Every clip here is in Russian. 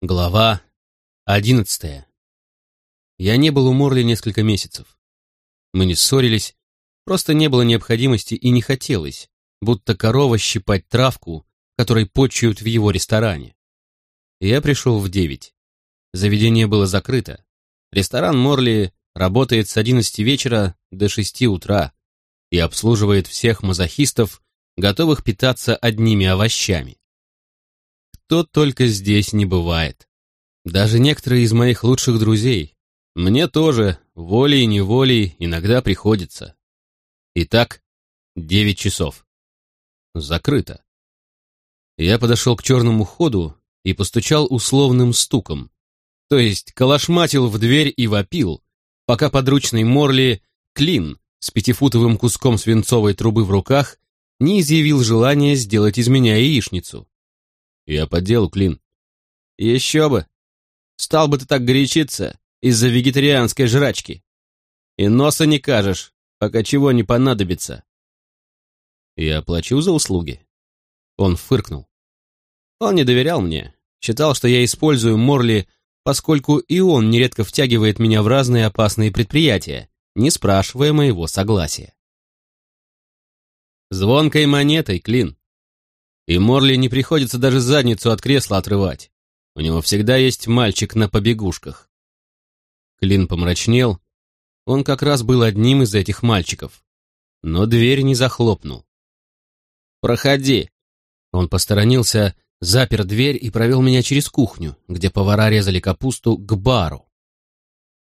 Глава одиннадцатая. Я не был у Морли несколько месяцев. Мы не ссорились, просто не было необходимости и не хотелось, будто корова щипать травку, которой почуют в его ресторане. Я пришел в девять. Заведение было закрыто. Ресторан Морли работает с одиннадцати вечера до шести утра и обслуживает всех мазохистов, готовых питаться одними овощами кто только здесь не бывает. Даже некоторые из моих лучших друзей. Мне тоже, волей-неволей, иногда приходится. Итак, девять часов. Закрыто. Я подошел к черному ходу и постучал условным стуком. То есть калашматил в дверь и вопил, пока подручный Морли Клин с пятифутовым куском свинцовой трубы в руках не изъявил желания сделать из меня яичницу. Я по делу, Клин. Еще бы. Стал бы ты так горячиться из-за вегетарианской жрачки. И носа не кажешь, пока чего не понадобится. Я плачу за услуги. Он фыркнул. Он не доверял мне, считал, что я использую Морли, поскольку и он нередко втягивает меня в разные опасные предприятия, не спрашивая моего согласия. Звонкой монетой, Клин. И Морли не приходится даже задницу от кресла отрывать. У него всегда есть мальчик на побегушках. Клин помрачнел. Он как раз был одним из этих мальчиков. Но дверь не захлопнул. «Проходи!» Он посторонился, запер дверь и провел меня через кухню, где повара резали капусту, к бару.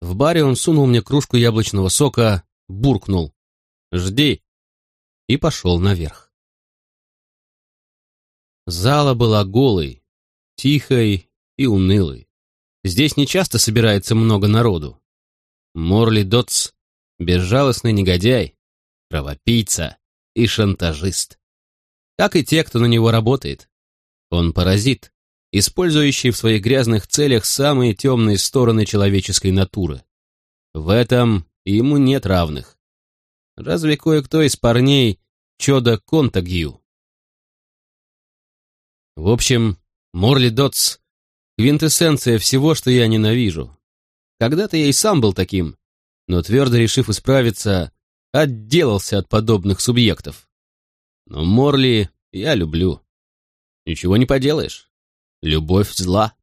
В баре он сунул мне кружку яблочного сока, буркнул «Жди!» и пошел наверх. Зала была голой, тихой и унылой. Здесь нечасто собирается много народу. Морли Дотс — безжалостный негодяй, кровопийца и шантажист. Как и те, кто на него работает. Он паразит, использующий в своих грязных целях самые темные стороны человеческой натуры. В этом ему нет равных. Разве кое-кто из парней Чода Контагью в общем, Морли Дотс — квинтэссенция всего, что я ненавижу. Когда-то я и сам был таким, но твердо решив исправиться, отделался от подобных субъектов. Но Морли я люблю. Ничего не поделаешь. Любовь зла.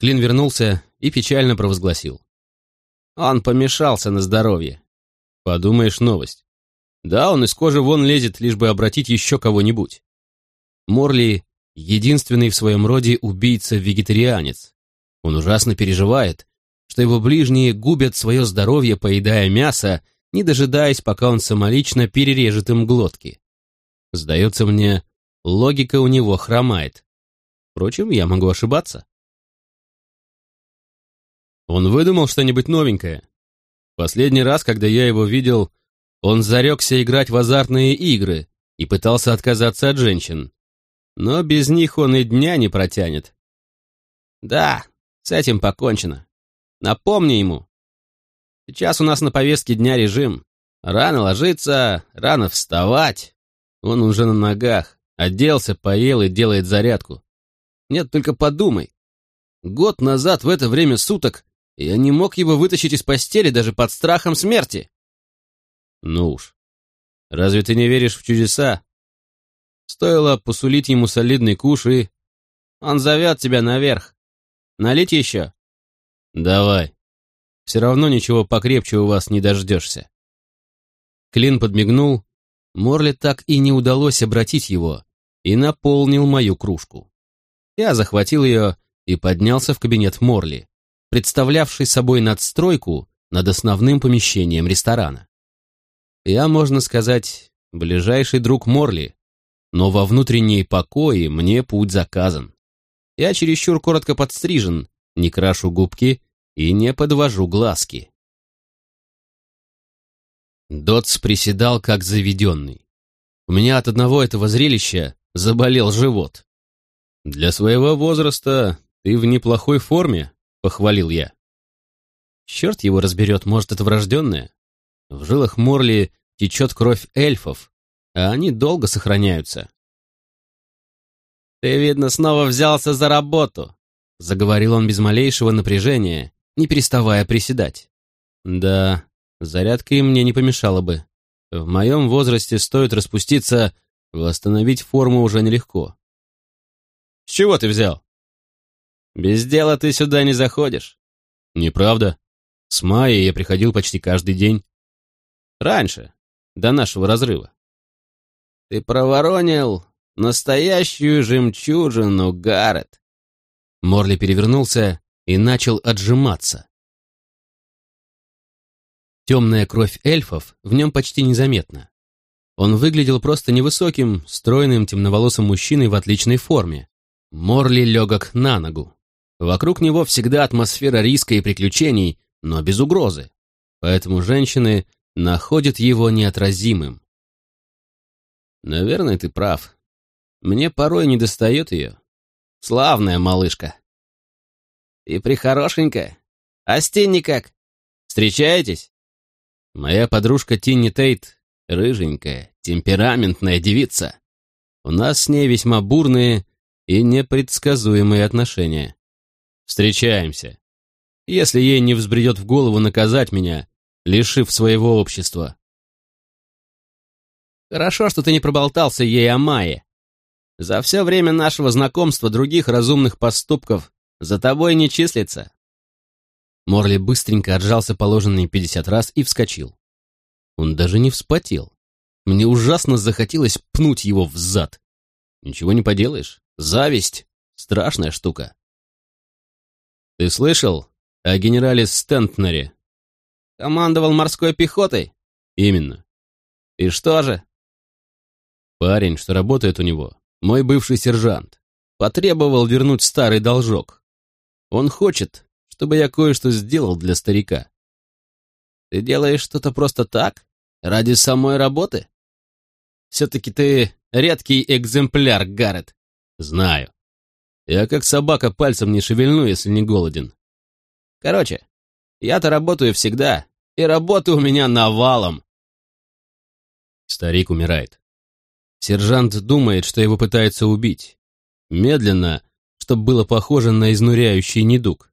Клин вернулся и печально провозгласил. Он помешался на здоровье. Подумаешь, новость. Да, он из кожи вон лезет, лишь бы обратить еще кого-нибудь. Морли единственный в своем роде убийца-вегетарианец. Он ужасно переживает, что его ближние губят свое здоровье, поедая мясо, не дожидаясь, пока он самолично перережет им глотки. Сдается мне, логика у него хромает. Впрочем, я могу ошибаться. Он выдумал что-нибудь новенькое. Последний раз, когда я его видел, он зарекся играть в азартные игры и пытался отказаться от женщин но без них он и дня не протянет. Да, с этим покончено. Напомни ему. Сейчас у нас на повестке дня режим. Рано ложиться, рано вставать. Он уже на ногах, оделся, поел и делает зарядку. Нет, только подумай. Год назад в это время суток я не мог его вытащить из постели даже под страхом смерти. Ну уж. Разве ты не веришь в чудеса? Стоило посулить ему солидный куш и... Он зовет тебя наверх. Налить еще? Давай. Все равно ничего покрепче у вас не дождешься. Клин подмигнул. Морли так и не удалось обратить его и наполнил мою кружку. Я захватил ее и поднялся в кабинет Морли, представлявший собой надстройку над основным помещением ресторана. Я, можно сказать, ближайший друг Морли, но во внутренние покои мне путь заказан. Я чересчур коротко подстрижен, не крашу губки и не подвожу глазки. Дотс приседал как заведенный. У меня от одного этого зрелища заболел живот. «Для своего возраста ты в неплохой форме», — похвалил я. Черт его разберет, может, это врожденное? В жилах Морли течет кровь эльфов, а они долго сохраняются. «Ты, видно, снова взялся за работу. заговорил он без малейшего напряжения, не переставая приседать. Да, зарядка и мне не помешала бы. В моем возрасте стоит распуститься, восстановить форму уже нелегко. С чего ты взял? Без дела ты сюда не заходишь. Неправда. С мая я приходил почти каждый день. Раньше, до нашего разрыва. Ты проворонил настоящую жемчужину, Гаррет. Морли перевернулся и начал отжиматься. Темная кровь эльфов в нем почти незаметна. Он выглядел просто невысоким, стройным, темноволосым мужчиной в отличной форме. Морли легок на ногу. Вокруг него всегда атмосфера риска и приключений, но без угрозы. Поэтому женщины находят его неотразимым. Наверное, ты прав. Мне порой недостает ее. Славная малышка. И прихорошенькая. А с Тинни как? Встречаетесь? Моя подружка Тинни Тейт — рыженькая, темпераментная девица. У нас с ней весьма бурные и непредсказуемые отношения. Встречаемся. Если ей не взбредет в голову наказать меня, лишив своего общества. Хорошо, что ты не проболтался ей о Майе. За все время нашего знакомства других разумных поступков за тобой не числится. Морли быстренько отжался положенные пятьдесят раз и вскочил. Он даже не вспотел. Мне ужасно захотелось пнуть его в зад. Ничего не поделаешь. Зависть — страшная штука. Ты слышал о генерале Стентнере? Командовал морской пехотой? Именно. И что же? Парень, что работает у него, мой бывший сержант, потребовал вернуть старый должок. Он хочет, чтобы я кое-что сделал для старика. Ты делаешь что-то просто так? Ради самой работы? Все-таки ты редкий экземпляр, Гаррет. Знаю. Я как собака пальцем не шевельну, если не голоден. Короче, я-то работаю всегда, и работы у меня навалом. Старик умирает. Сержант думает, что его пытаются убить. Медленно, чтобы было похоже на изнуряющий недуг.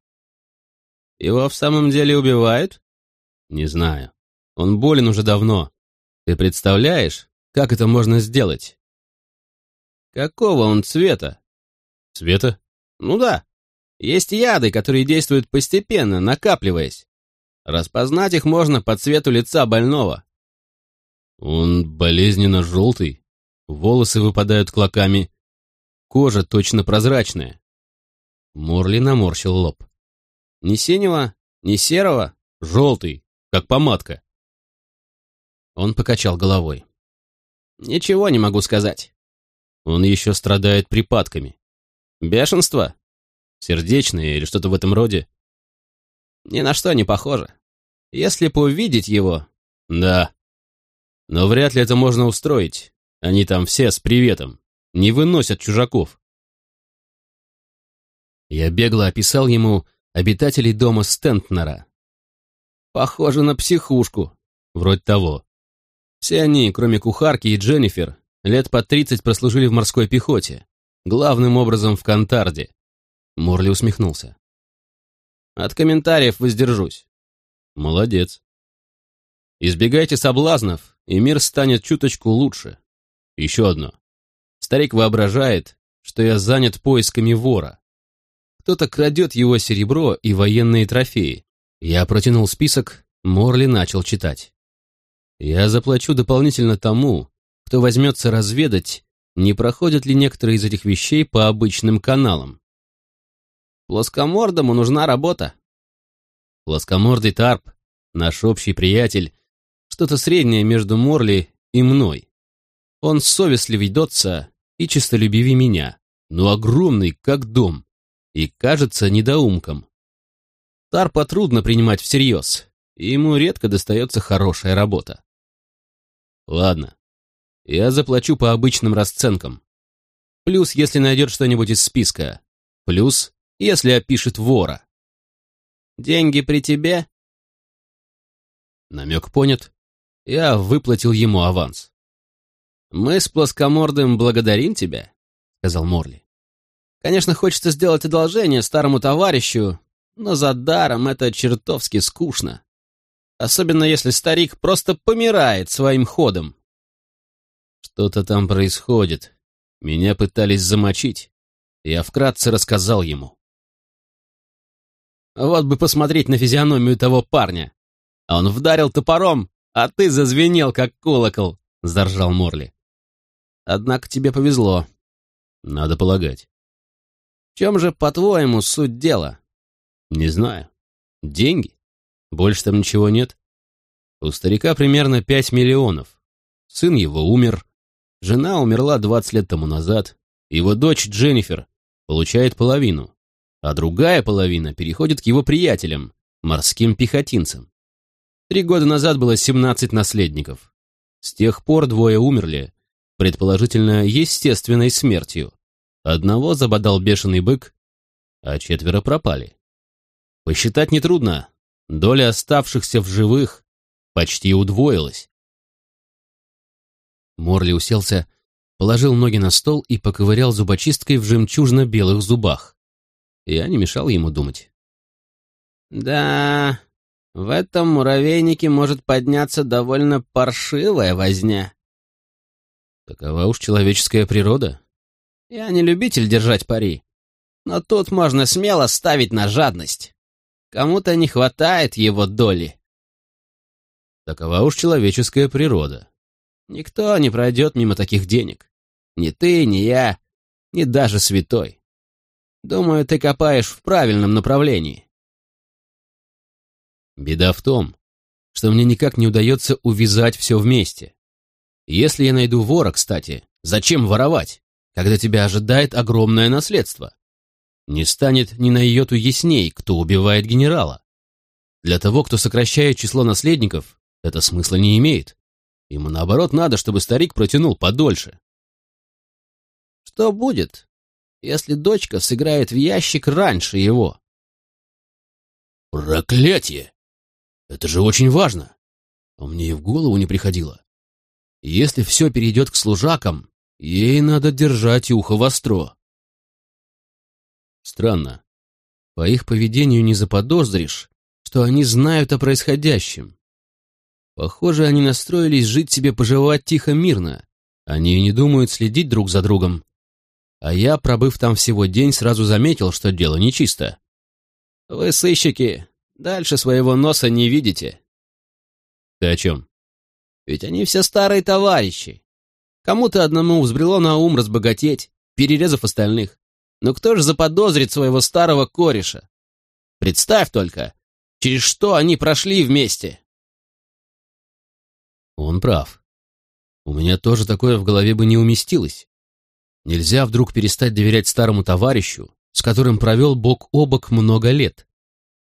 Его в самом деле убивают? Не знаю. Он болен уже давно. Ты представляешь, как это можно сделать? Какого он цвета? Цвета? Ну да. Есть яды, которые действуют постепенно, накапливаясь. Распознать их можно по цвету лица больного. Он болезненно желтый, волосы выпадают клоками, кожа точно прозрачная. Морли наморщил лоб. Ни синего, ни серого, желтый, как помадка. Он покачал головой. Ничего не могу сказать. Он еще страдает припадками. Бешенство? Сердечное или что-то в этом роде? Ни на что не похоже. Если бы увидеть его... Да. Но вряд ли это можно устроить. Они там все с приветом. Не выносят чужаков. Я бегло описал ему обитателей дома Стентнера. Похоже на психушку. Вроде того. Все они, кроме кухарки и Дженнифер, лет по тридцать прослужили в морской пехоте, главным образом в Кантарде. Морли усмехнулся. От комментариев воздержусь. Молодец. Избегайте соблазнов, и мир станет чуточку лучше. Еще одно. Старик воображает, что я занят поисками вора. Кто-то крадет его серебро и военные трофеи. Я протянул список, Морли начал читать. Я заплачу дополнительно тому, кто возьмется разведать, не проходят ли некоторые из этих вещей по обычным каналам. Плоскомордому нужна работа. Плоскомордый Тарп, наш общий приятель, что-то среднее между Морли и мной. Он совестливый ведется и честолюбивее меня, но огромный, как дом и кажется недоумком. Тарпа трудно принимать всерьез, и ему редко достается хорошая работа. Ладно, я заплачу по обычным расценкам. Плюс, если найдет что-нибудь из списка. Плюс, если опишет вора. Деньги при тебе? Намек понят. Я выплатил ему аванс. «Мы с плоскомордым благодарим тебя», — сказал Морли. Конечно, хочется сделать одолжение старому товарищу, но за даром это чертовски скучно. Особенно если старик просто помирает своим ходом. Что-то там происходит. Меня пытались замочить. Я вкратце рассказал ему. Вот бы посмотреть на физиономию того парня. Он вдарил топором, а ты зазвенел, как колокол, — заржал Морли. Однако тебе повезло. Надо полагать. В чем же, по-твоему, суть дела? Не знаю. Деньги? Больше там ничего нет. У старика примерно пять миллионов. Сын его умер. Жена умерла двадцать лет тому назад. Его дочь Дженнифер получает половину, а другая половина переходит к его приятелям, морским пехотинцам. Три года назад было семнадцать наследников. С тех пор двое умерли, предположительно, естественной смертью. Одного забодал бешеный бык, а четверо пропали. Посчитать нетрудно. Доля оставшихся в живых почти удвоилась. Морли уселся, положил ноги на стол и поковырял зубочисткой в жемчужно-белых зубах. Я не мешал ему думать. «Да, в этом муравейнике может подняться довольно паршивая возня». «Такова уж человеческая природа». «Я не любитель держать пари, но тут можно смело ставить на жадность». Кому-то не хватает его доли. Такова уж человеческая природа. Никто не пройдет мимо таких денег. Ни ты, ни я, ни даже святой. Думаю, ты копаешь в правильном направлении. Беда в том, что мне никак не удается увязать все вместе. Если я найду вора, кстати, зачем воровать, когда тебя ожидает огромное наследство? не станет ни на йоту ясней, кто убивает генерала. Для того, кто сокращает число наследников, это смысла не имеет. Ему, наоборот, надо, чтобы старик протянул подольше. Что будет, если дочка сыграет в ящик раньше его? Проклятие! Это же очень важно. А мне и в голову не приходило. Если все перейдет к служакам, ей надо держать ухо востро. Странно. По их поведению не заподозришь, что они знают о происходящем. Похоже, они настроились жить себе поживать тихо-мирно. Они не думают следить друг за другом. А я, пробыв там всего день, сразу заметил, что дело нечисто. Вы, сыщики, дальше своего носа не видите. Ты о чем? Ведь они все старые товарищи. Кому-то одному взбрело на ум разбогатеть, перерезав остальных. Но кто же заподозрит своего старого кореша? Представь только, через что они прошли вместе. Он прав. У меня тоже такое в голове бы не уместилось. Нельзя вдруг перестать доверять старому товарищу, с которым провел бок о бок много лет.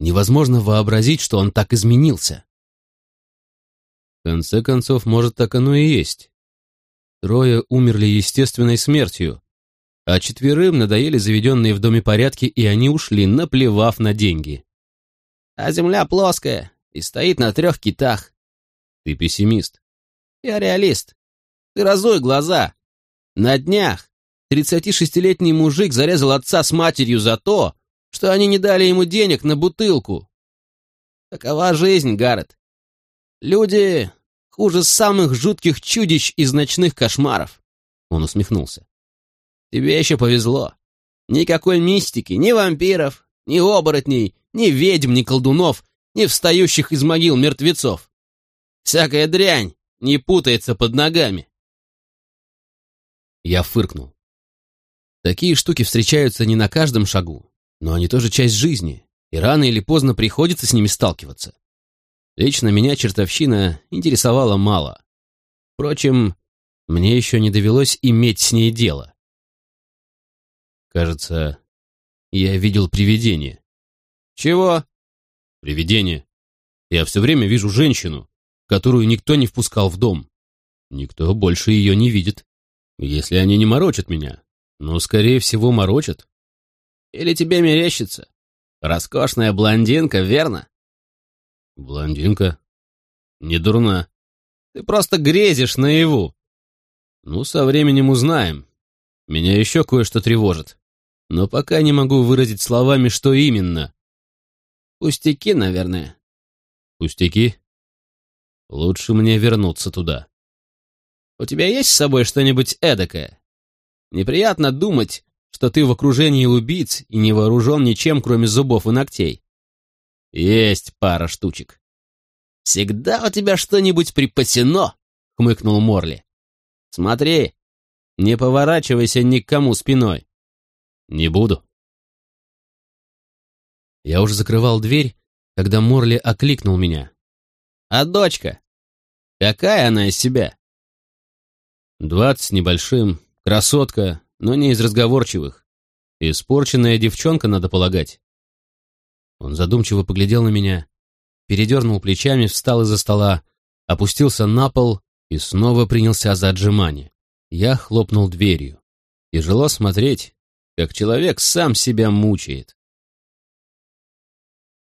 Невозможно вообразить, что он так изменился. В конце концов, может, так оно и есть. Трое умерли естественной смертью, а четверым надоели заведенные в доме порядки, и они ушли, наплевав на деньги. А земля плоская и стоит на трех китах. Ты пессимист. Я реалист. Ты разуй глаза. На днях 36-летний мужик зарезал отца с матерью за то, что они не дали ему денег на бутылку. Такова жизнь, Гаррет. Люди хуже самых жутких чудищ из ночных кошмаров. Он усмехнулся. Тебе еще повезло. Никакой мистики, ни вампиров, ни оборотней, ни ведьм, ни колдунов, ни встающих из могил мертвецов. Всякая дрянь не путается под ногами. Я фыркнул. Такие штуки встречаются не на каждом шагу, но они тоже часть жизни, и рано или поздно приходится с ними сталкиваться. Лично меня чертовщина интересовала мало. Впрочем, мне еще не довелось иметь с ней дело. Кажется, я видел привидение. Чего? Привидение. Я все время вижу женщину, которую никто не впускал в дом. Никто больше ее не видит. Если они не морочат меня. Но, скорее всего, морочат. Или тебе мерещится? Роскошная блондинка, верно? Блондинка? Не дурна. Ты просто грезишь наяву. Ну, со временем узнаем. Меня еще кое-что тревожит. но пока не могу выразить словами, что именно. Пустяки, наверное. Пустяки? Лучше мне вернуться туда. У тебя есть с собой что-нибудь эдакое? Неприятно думать, что ты в окружении убийц и не вооружен ничем, кроме зубов и ногтей. Есть пара штучек. Всегда у тебя что-нибудь припасено, хмыкнул Морли. Смотри, не поворачивайся ни к кому спиной. Не буду. Я уже закрывал дверь, когда Морли окликнул меня. А дочка? Какая она из себя? Двадцать с небольшим, красотка, но не из разговорчивых. Испорченная девчонка, надо полагать. Он задумчиво поглядел на меня, передернул плечами, встал из-за стола, опустился на пол и снова принялся за отжимание. Я хлопнул дверью. Тяжело смотреть, как человек сам себя мучает.